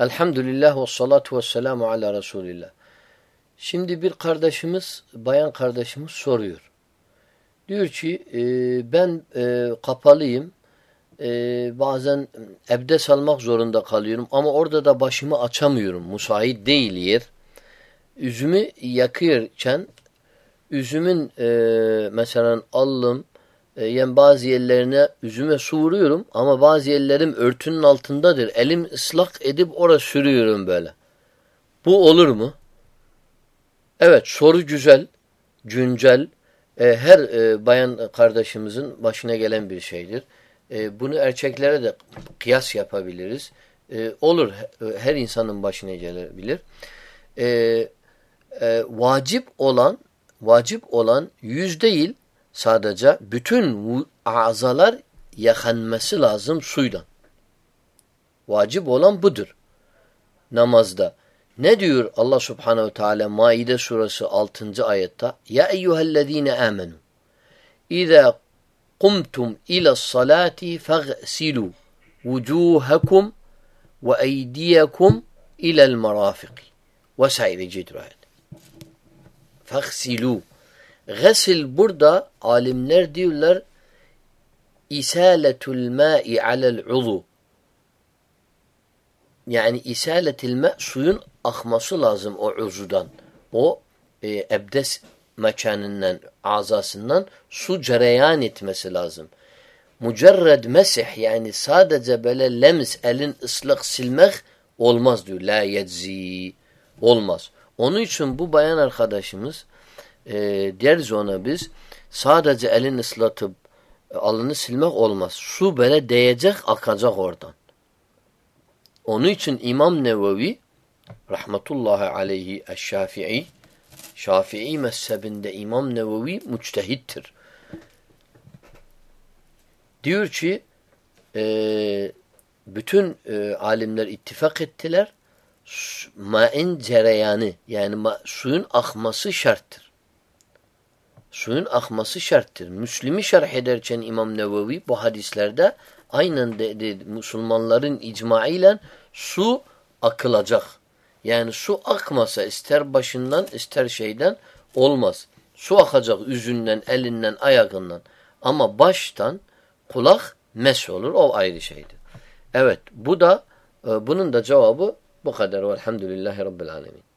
Elhamdülillah ve salatu ve selamu ala Resulillah. Şimdi bir kardeşimiz, bayan kardeşimiz soruyor. Diyor ki e, ben e, kapalıyım. E, bazen ebdes almak zorunda kalıyorum ama orada da başımı açamıyorum. Müsait değil yer. Üzümü yakıyorken üzümün e, mesela alım e, yani bazı yerlerine üzüme su vuruyorum ama bazı yerlerim örtünün altındadır. Elim ıslak edip oraya sürüyorum böyle. Bu olur mu? Evet soru güzel, güncel. E, her e, bayan kardeşimizin başına gelen bir şeydir. E, bunu erkeklere de kıyas yapabiliriz. E, olur her insanın başına gelebilir. E, e, vacip olan vacip olan yüz değil sadece bütün azalar yakanması lazım suyla. Vacip olan budur. Namazda. Ne diyor Allah Subhanahu Teala Maide suresi 6. ayette? Ya eyyühellezine amenu. İza kumtum ila salati fagsilu vucuhakum ve eydiyakum ila'l marafiq. Vesaire cidrayet. Fagsilu. Gısil burada alimler diyorlar isaletul ma'i alel uzu. Yani isaletil ma suyun akması lazım o uzudan. O e, ebdes mekanından, azasından su cereyan etmesi lazım. Mücerred mesih yani sadece böyle lems elin ıslak silmek olmaz diyor. La yedzi olmaz. Onun için bu bayan arkadaşımız e, deriz ona biz sadece elini ıslatıp alını silmek olmaz. Su böyle değecek akacak oradan. Onun için İmam Nevevi rahmetullahi aleyhi eşşafi'i Şafii mezhebinde İmam Nevevi müçtehittir. Diyor ki e, bütün e, alimler ittifak ettiler. Ma'in cereyanı yani ma, suyun akması şarttır. Suyun akması şarttır. Müslimi şerh ederken İmam Nevevi bu hadislerde aynen de, de, Müslümanların icmaıyla su akılacak. Yani su akmasa ister başından ister şeyden olmaz. Su akacak üzünden, elinden, ayağından. Ama baştan kulak mes olur. O ayrı şeydir. Evet bu da e, bunun da cevabı bu kadar. Velhamdülillahi Rabbil Alemin.